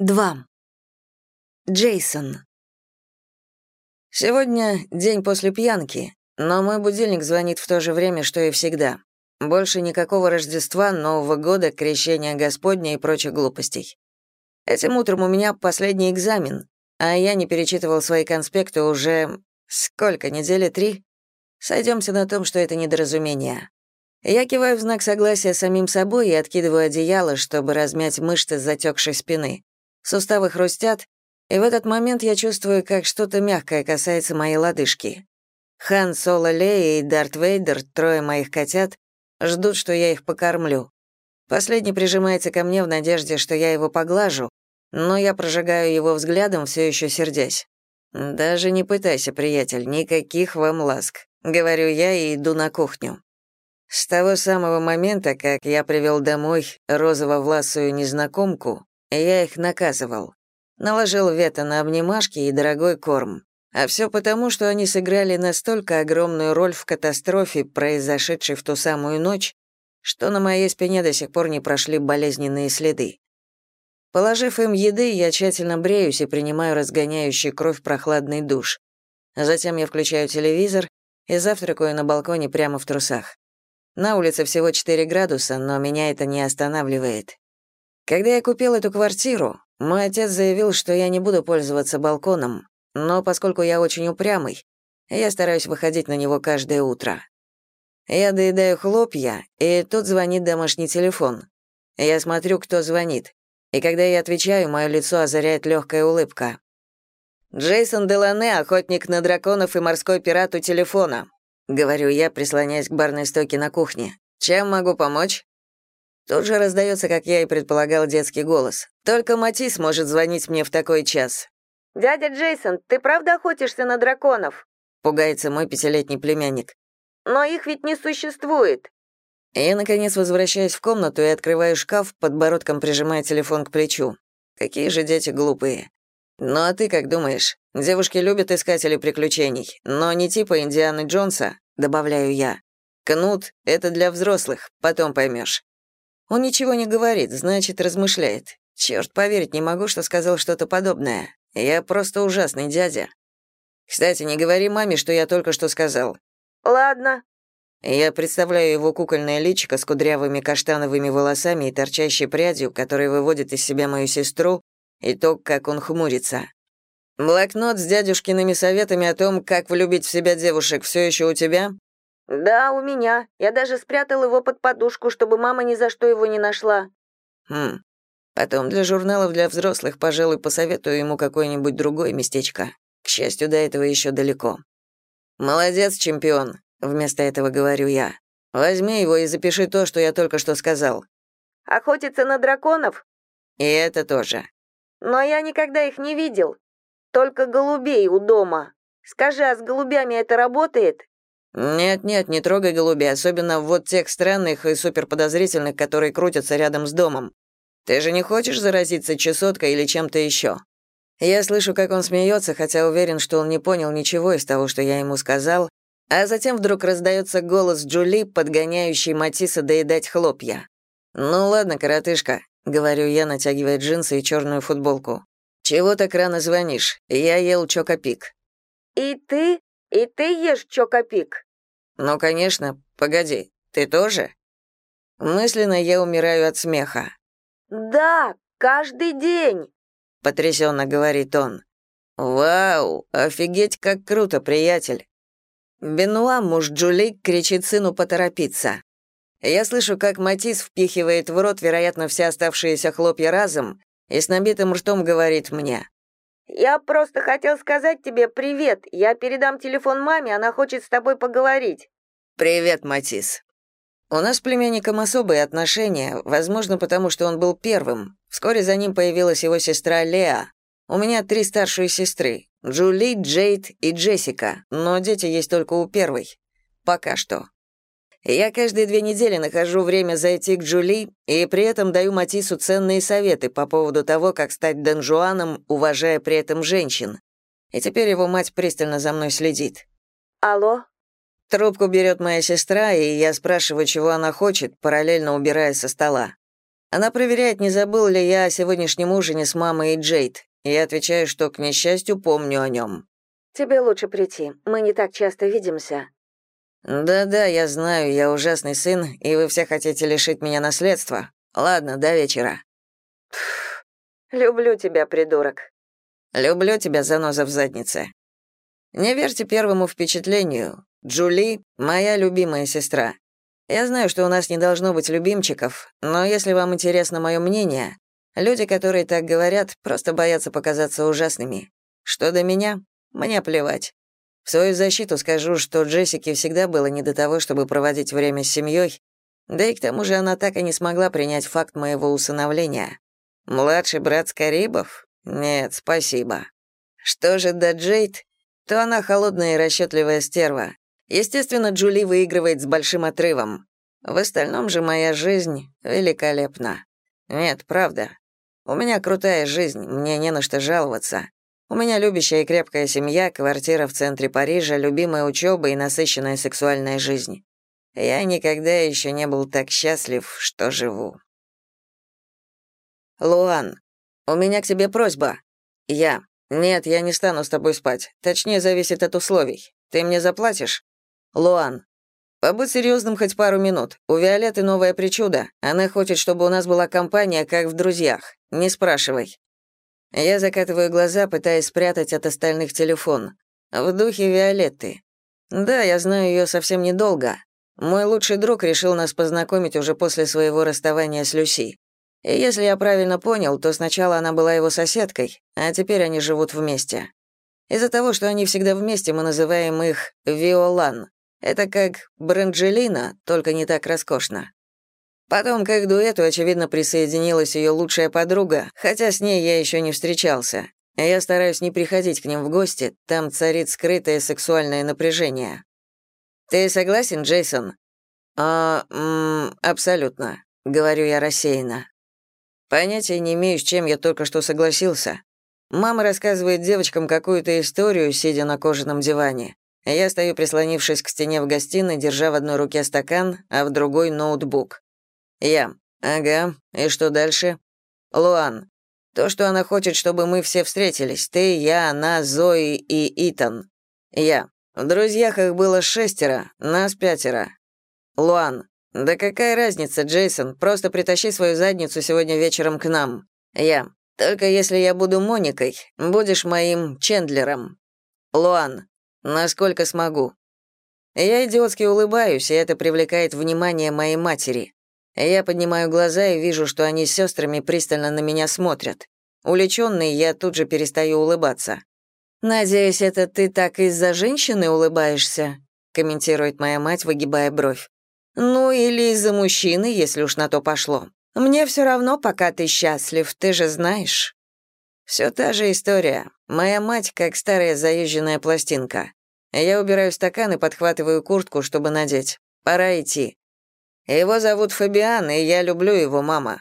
2. Джейсон. Сегодня день после пьянки, но мой будильник звонит в то же время, что и всегда. Больше никакого Рождества, Нового года, Крещения Господня и прочих глупостей. Этим утром у меня последний экзамен, а я не перечитывал свои конспекты уже... сколько, недели три? Сойдемся на том, что это недоразумение. Я киваю в знак согласия самим собой и откидываю одеяло, чтобы размять мышцы затекшей спины. Суставы хрустят, и в этот момент я чувствую, как что-то мягкое касается моей лодыжки. Хан, Соло, Лея и Дарт Вейдер, трое моих котят, ждут, что я их покормлю. Последний прижимается ко мне в надежде, что я его поглажу, но я прожигаю его взглядом, все еще сердясь. «Даже не пытайся, приятель, никаких вам ласк», — говорю я и иду на кухню. С того самого момента, как я привел домой розово-власую незнакомку, я их наказывал. Наложил вето на обнимашки и дорогой корм. А все потому, что они сыграли настолько огромную роль в катастрофе, произошедшей в ту самую ночь, что на моей спине до сих пор не прошли болезненные следы. Положив им еды, я тщательно бреюсь и принимаю разгоняющий кровь прохладный душ. Затем я включаю телевизор и завтракаю на балконе прямо в трусах. На улице всего 4 градуса, но меня это не останавливает. Когда я купил эту квартиру, мой отец заявил, что я не буду пользоваться балконом, но поскольку я очень упрямый, я стараюсь выходить на него каждое утро. Я доедаю хлопья, и тут звонит домашний телефон. Я смотрю, кто звонит, и когда я отвечаю, мое лицо озаряет легкая улыбка. «Джейсон Делане, охотник на драконов и морской пират у телефона», — говорю я, прислоняясь к барной стойке на кухне. «Чем могу помочь?» Тут же раздается, как я и предполагал, детский голос. «Только Матис может звонить мне в такой час». «Дядя Джейсон, ты правда охотишься на драконов?» Пугается мой пятилетний племянник. «Но их ведь не существует». Я, наконец, возвращаюсь в комнату и открываю шкаф, подбородком прижимая телефон к плечу. Какие же дети глупые. Ну а ты как думаешь? Девушки любят искателей приключений, но не типа Индианы Джонса, добавляю я. Кнут — это для взрослых, потом поймешь. Он ничего не говорит, значит, размышляет. Черт, поверить не могу, что сказал что-то подобное. Я просто ужасный дядя. Кстати, не говори маме, что я только что сказал. Ладно. Я представляю его кукольное личико с кудрявыми каштановыми волосами и торчащей прядью, которая выводит из себя мою сестру, и то, как он хмурится. Блокнот с дядюшкиными советами о том, как влюбить в себя девушек, все еще у тебя? «Да, у меня. Я даже спрятал его под подушку, чтобы мама ни за что его не нашла». «Хм. Потом для журналов для взрослых, пожалуй, посоветую ему какое-нибудь другое местечко. К счастью, до этого еще далеко». «Молодец, чемпион», — вместо этого говорю я. «Возьми его и запиши то, что я только что сказал». «Охотиться на драконов?» «И это тоже». «Но я никогда их не видел. Только голубей у дома. Скажи, а с голубями это работает?» «Нет-нет, не трогай голубей, особенно вот тех странных и суперподозрительных, которые крутятся рядом с домом. Ты же не хочешь заразиться чесоткой или чем-то еще?» Я слышу, как он смеется, хотя уверен, что он не понял ничего из того, что я ему сказал, а затем вдруг раздается голос Джули, подгоняющий Матисса доедать хлопья. «Ну ладно, коротышка», — говорю я, натягивая джинсы и черную футболку. «Чего так рано звонишь? Я ел чокопик». «И ты? И ты ешь чокопик?» «Ну, конечно. Погоди, ты тоже?» Мысленно я умираю от смеха. «Да, каждый день», — потрясенно говорит он. «Вау, офигеть, как круто, приятель!» Бенуа, муж Джули, кричит сыну поторопиться. Я слышу, как Матис впихивает в рот, вероятно, все оставшиеся хлопья разом, и с набитым ртом говорит мне. «Я просто хотел сказать тебе привет. Я передам телефон маме, она хочет с тобой поговорить». «Привет, Матис». У нас с племянником особые отношения, возможно, потому что он был первым. Вскоре за ним появилась его сестра Леа. У меня три старшие сестры — Джули, Джейд и Джессика, но дети есть только у первой. Пока что. Я каждые две недели нахожу время зайти к Джули и при этом даю Матису ценные советы по поводу того, как стать донжуаном, уважая при этом женщин. И теперь его мать пристально за мной следит. «Алло?» Трубку берет моя сестра, и я спрашиваю, чего она хочет, параллельно убирая со стола. Она проверяет, не забыл ли я о сегодняшнем ужине с мамой и Джейд. Я отвечаю, что, к несчастью, помню о нем. «Тебе лучше прийти. Мы не так часто видимся». «Да-да, я знаю, я ужасный сын, и вы все хотите лишить меня наследства. Ладно, до вечера». «Люблю тебя, придурок». «Люблю тебя, заноза в заднице». Не верьте первому впечатлению. Джули — моя любимая сестра. Я знаю, что у нас не должно быть любимчиков, но если вам интересно мое мнение, люди, которые так говорят, просто боятся показаться ужасными. Что до меня, мне плевать. В свою защиту скажу, что Джессике всегда было не до того, чтобы проводить время с семьей, да и к тому же она так и не смогла принять факт моего усыновления. Младший брат Скарибов? Нет, спасибо. Что же до Джейд, то она холодная и расчетливая стерва. Естественно, Джули выигрывает с большим отрывом. В остальном же моя жизнь великолепна. Нет, правда. У меня крутая жизнь, мне не на что жаловаться. У меня любящая и крепкая семья, квартира в центре Парижа, любимая учеба и насыщенная сексуальная жизнь. Я никогда еще не был так счастлив, что живу. Луан, у меня к тебе просьба. Я. Нет, я не стану с тобой спать. Точнее, зависит от условий. Ты мне заплатишь? Луан. Побудь серьезным хоть пару минут. У Виолетты новая причуда. Она хочет, чтобы у нас была компания, как в «Друзьях». Не спрашивай. Я закатываю глаза, пытаясь спрятать от остальных телефон. В духе Виолетты. Да, я знаю ее совсем недолго. Мой лучший друг решил нас познакомить уже после своего расставания с Люси. И если я правильно понял, то сначала она была его соседкой, а теперь они живут вместе. Из-за того, что они всегда вместе, мы называем их «Виолан». Это как Бранджелина, только не так роскошно. Потом к их дуэту, очевидно, присоединилась ее лучшая подруга, хотя с ней я еще не встречался. Я стараюсь не приходить к ним в гости, там царит скрытое сексуальное напряжение. Ты согласен, Джейсон? А, м, абсолютно, говорю я рассеянно. Понятия не имею, с чем я только что согласился. Мама рассказывает девочкам какую-то историю, сидя на кожаном диване. Я стою, прислонившись к стене в гостиной, держа в одной руке стакан, а в другой — ноутбук. Я. Ага. И что дальше? Луан. То, что она хочет, чтобы мы все встретились. Ты, я, она, Зои и Итан. Я. В друзьях их было шестеро, нас пятеро. Луан. Да какая разница, Джейсон, просто притащи свою задницу сегодня вечером к нам. Я. Только если я буду Моникой, будешь моим Чендлером. Луан. Насколько смогу. Я идиотски улыбаюсь, и это привлекает внимание моей матери. Я поднимаю глаза и вижу, что они с сестрами пристально на меня смотрят. Уличенный, я тут же перестаю улыбаться. «Надеюсь, это ты так из-за женщины улыбаешься?» комментирует моя мать, выгибая бровь. «Ну, или из-за мужчины, если уж на то пошло. Мне все равно, пока ты счастлив, ты же знаешь». Все та же история. Моя мать как старая заезженная пластинка. Я убираю стакан и подхватываю куртку, чтобы надеть. Пора идти. Его зовут Фабиан, и я люблю его, мама».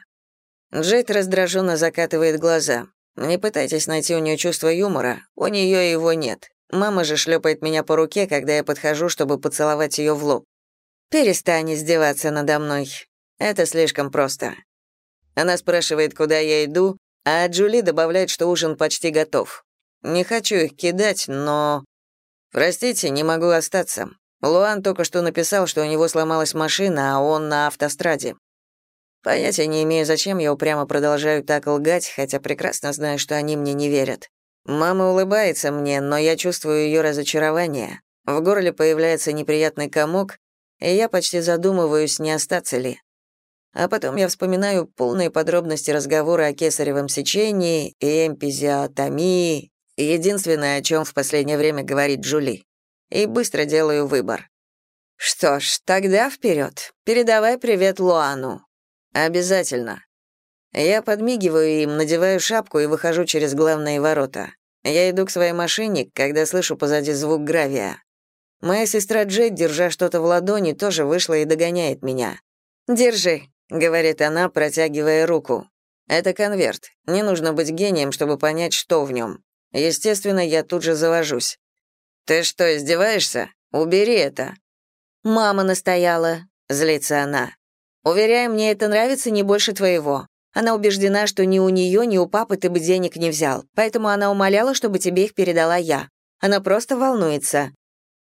Джейд раздраженно закатывает глаза. «Не пытайтесь найти у нее чувство юмора, у нее его нет. Мама же шлепает меня по руке, когда я подхожу, чтобы поцеловать ее в лоб. Перестань издеваться надо мной. Это слишком просто». Она спрашивает, куда я иду, а Джули добавляет, что ужин почти готов. Не хочу их кидать, но... Простите, не могу остаться. Луан только что написал, что у него сломалась машина, а он на автостраде. Понятия не имею, зачем я упрямо продолжаю так лгать, хотя прекрасно знаю, что они мне не верят. Мама улыбается мне, но я чувствую ее разочарование. В горле появляется неприятный комок, и я почти задумываюсь, не остаться ли. А потом я вспоминаю полные подробности разговора о кесаревом сечении и эмпизиотомии, единственное, о чем в последнее время говорит Джули и быстро делаю выбор. Что ж, тогда вперед. Передавай привет Луану. Обязательно. Я подмигиваю им, надеваю шапку и выхожу через главные ворота. Я иду к своей машине, когда слышу позади звук гравия. Моя сестра Джейд, держа что-то в ладони, тоже вышла и догоняет меня. «Держи», — говорит она, протягивая руку. «Это конверт. Не нужно быть гением, чтобы понять, что в нем. Естественно, я тут же завожусь. «Ты что, издеваешься? Убери это!» «Мама настояла», — злится она. Уверяю, мне это нравится не больше твоего. Она убеждена, что ни у нее, ни у папы ты бы денег не взял, поэтому она умоляла, чтобы тебе их передала я. Она просто волнуется».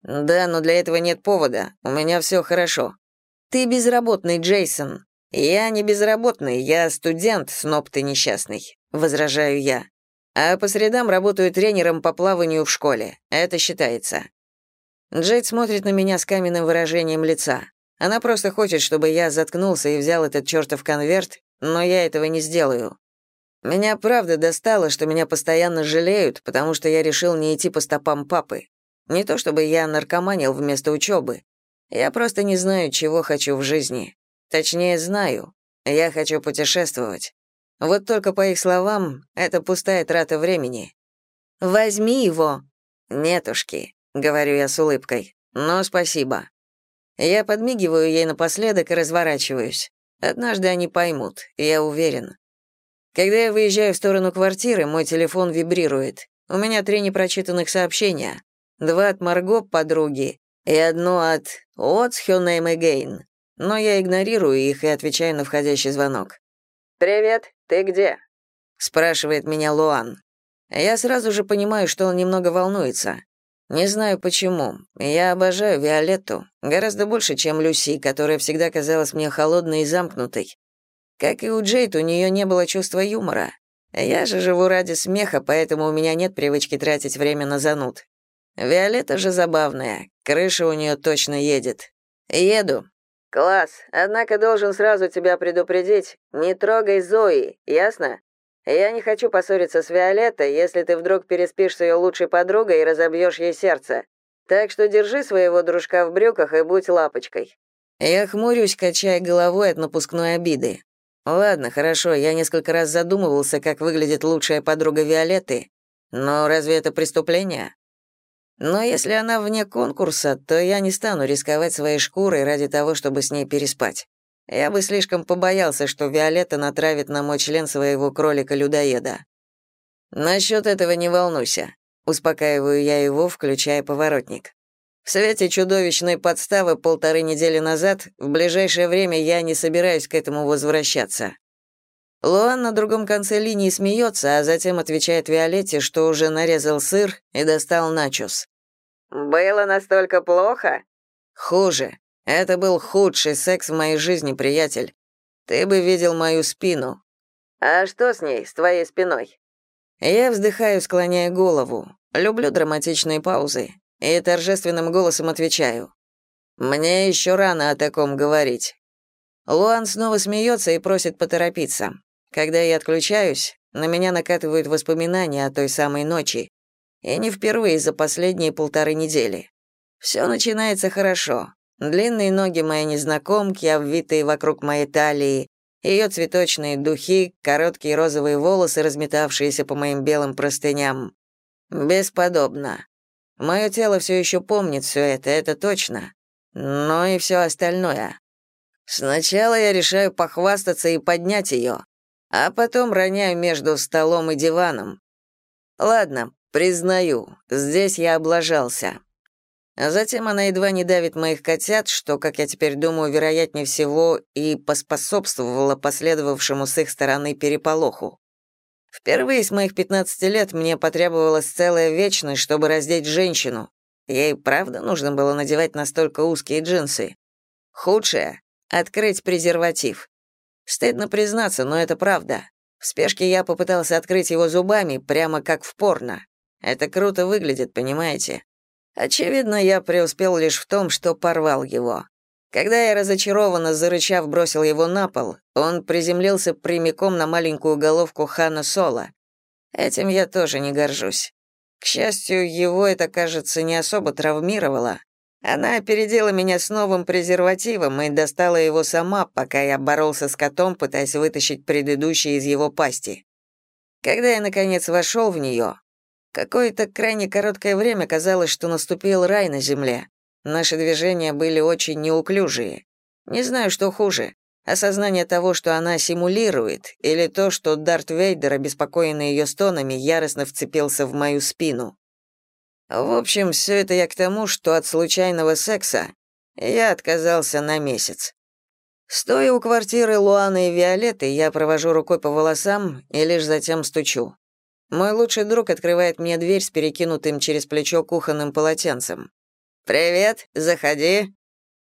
«Да, но для этого нет повода. У меня все хорошо». «Ты безработный, Джейсон». «Я не безработный, я студент, сноб ты несчастный», — возражаю я. «А по средам работаю тренером по плаванию в школе. Это считается». Джейд смотрит на меня с каменным выражением лица. Она просто хочет, чтобы я заткнулся и взял этот чертов конверт, но я этого не сделаю. Меня правда достало, что меня постоянно жалеют, потому что я решил не идти по стопам папы. Не то чтобы я наркоманил вместо учебы. Я просто не знаю, чего хочу в жизни. Точнее, знаю. Я хочу путешествовать. Вот только по их словам, это пустая трата времени. «Возьми его». «Нетушки», — говорю я с улыбкой. «Но спасибо». Я подмигиваю ей напоследок и разворачиваюсь. Однажды они поймут, я уверен. Когда я выезжаю в сторону квартиры, мой телефон вибрирует. У меня три непрочитанных сообщения. Два от Марго, подруги, и одно от «What's her name again?». Но я игнорирую их и отвечаю на входящий звонок. «Привет, ты где?» — спрашивает меня Луан. Я сразу же понимаю, что он немного волнуется. Не знаю почему. Я обожаю Виолетту. Гораздо больше, чем Люси, которая всегда казалась мне холодной и замкнутой. Как и у Джейд, у нее не было чувства юмора. Я же живу ради смеха, поэтому у меня нет привычки тратить время на зануд. Виолетта же забавная. Крыша у нее точно едет. Еду. Класс. Однако должен сразу тебя предупредить. Не трогай Зои, ясно? Я не хочу поссориться с Виолеттой, если ты вдруг переспишь с ее лучшей подругой и разобьешь ей сердце. Так что держи своего дружка в брюках и будь лапочкой». Я хмурюсь, качая головой от напускной обиды. Ладно, хорошо, я несколько раз задумывался, как выглядит лучшая подруга Виолетты, но разве это преступление? Но если она вне конкурса, то я не стану рисковать своей шкурой ради того, чтобы с ней переспать. Я бы слишком побоялся, что Виолетта натравит на мой член своего кролика-людоеда. Насчет этого не волнуйся. Успокаиваю я его, включая поворотник. В свете чудовищной подставы полторы недели назад, в ближайшее время я не собираюсь к этому возвращаться. Луан на другом конце линии смеется, а затем отвечает Виолетте, что уже нарезал сыр и достал начос. «Было настолько плохо?» «Хуже. Это был худший секс в моей жизни, приятель. Ты бы видел мою спину. А что с ней, с твоей спиной? Я вздыхаю, склоняя голову. Люблю драматичные паузы. И торжественным голосом отвечаю. Мне еще рано о таком говорить. Луан снова смеется и просит поторопиться. Когда я отключаюсь, на меня накатывают воспоминания о той самой ночи. И не впервые за последние полторы недели. Все начинается хорошо. Длинные ноги моей незнакомки, обвитые вокруг моей талии, ее цветочные духи, короткие розовые волосы, разметавшиеся по моим белым простыням. Бесподобно. Мое тело все еще помнит все это, это точно. Но и все остальное. Сначала я решаю похвастаться и поднять ее, а потом роняю между столом и диваном. Ладно, признаю, здесь я облажался. А затем она едва не давит моих котят, что, как я теперь думаю, вероятнее всего и поспособствовало последовавшему с их стороны переполоху. Впервые с моих 15 лет мне потребовалась целая вечность, чтобы раздеть женщину. Ей правда нужно было надевать настолько узкие джинсы. Худшее — открыть презерватив. Стыдно признаться, но это правда. В спешке я попытался открыть его зубами, прямо как в порно. Это круто выглядит, понимаете? Очевидно, я преуспел лишь в том, что порвал его. Когда я разочарованно зарычав бросил его на пол, он приземлился прямиком на маленькую головку Хана Соло. Этим я тоже не горжусь. К счастью, его это, кажется, не особо травмировало. Она опередила меня с новым презервативом и достала его сама, пока я боролся с котом, пытаясь вытащить предыдущий из его пасти. Когда я, наконец, вошел в нее, Какое-то крайне короткое время казалось, что наступил рай на земле. Наши движения были очень неуклюжие. Не знаю, что хуже. Осознание того, что она симулирует, или то, что Дарт Вейдер, обеспокоенный ее стонами, яростно вцепился в мою спину. В общем, все это я к тому, что от случайного секса я отказался на месяц. Стоя у квартиры Луаны и Виолетты, я провожу рукой по волосам и лишь затем стучу. Мой лучший друг открывает мне дверь с перекинутым через плечо кухонным полотенцем. «Привет, заходи».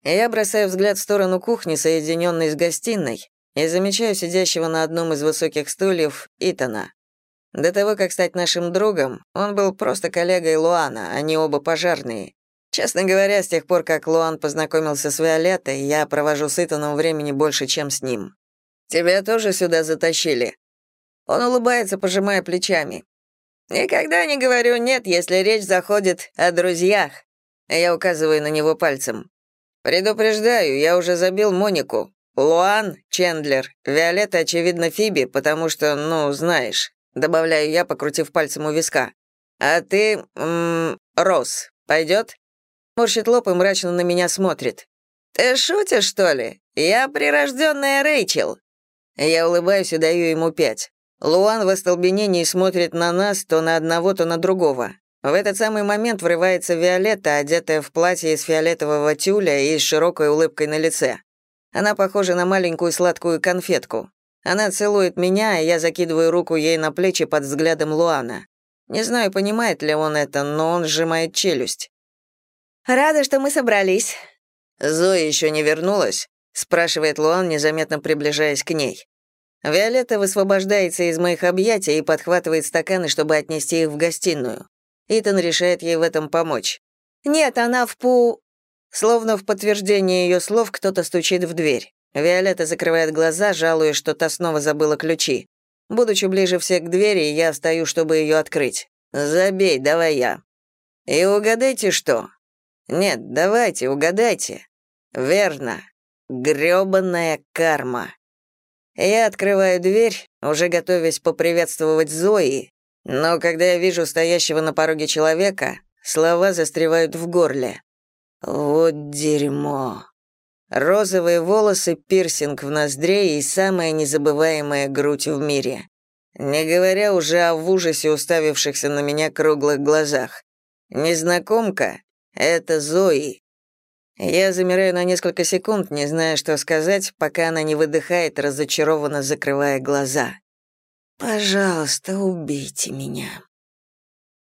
Я бросаю взгляд в сторону кухни, соединенной с гостиной, и замечаю сидящего на одном из высоких стульев Итана. До того, как стать нашим другом, он был просто коллегой Луана, они оба пожарные. Честно говоря, с тех пор, как Луан познакомился с Виолеттой, я провожу с Итаном времени больше, чем с ним. «Тебя тоже сюда затащили?» Он улыбается, пожимая плечами. «Никогда не говорю «нет», если речь заходит о друзьях». Я указываю на него пальцем. «Предупреждаю, я уже забил Монику. Луан, Чендлер, Виолетта, очевидно, Фиби, потому что, ну, знаешь», добавляю я, покрутив пальцем у виска. «А ты, м Рос, пойдет?» Морщит лоб и мрачно на меня смотрит. «Ты шутишь, что ли? Я прирожденная Рэйчел». Я улыбаюсь и даю ему пять. Луан в остолбенении смотрит на нас то на одного, то на другого. В этот самый момент врывается Виолетта, одетая в платье из фиолетового тюля и с широкой улыбкой на лице. Она похожа на маленькую сладкую конфетку. Она целует меня, и я закидываю руку ей на плечи под взглядом Луана. Не знаю, понимает ли он это, но он сжимает челюсть. «Рада, что мы собрались». «Зоя еще не вернулась?» — спрашивает Луан, незаметно приближаясь к ней. Виолетта высвобождается из моих объятий и подхватывает стаканы, чтобы отнести их в гостиную. Итан решает ей в этом помочь. «Нет, она в пу...» Словно в подтверждение ее слов кто-то стучит в дверь. Виолетта закрывает глаза, жалуясь, что та снова забыла ключи. Будучи ближе всех к двери, я стою, чтобы ее открыть. «Забей, давай я». «И угадайте, что?» Нет, давайте, угадайте. Верно. грёбаная карма. Я открываю дверь, уже готовясь поприветствовать Зои, но когда я вижу стоящего на пороге человека, слова застревают в горле. Вот дерьмо. Розовые волосы, пирсинг в ноздре и самая незабываемая грудь в мире. Не говоря уже о в ужасе уставившихся на меня круглых глазах. Незнакомка, это Зои. Я замираю на несколько секунд, не зная, что сказать, пока она не выдыхает, разочарованно закрывая глаза. «Пожалуйста, убейте меня».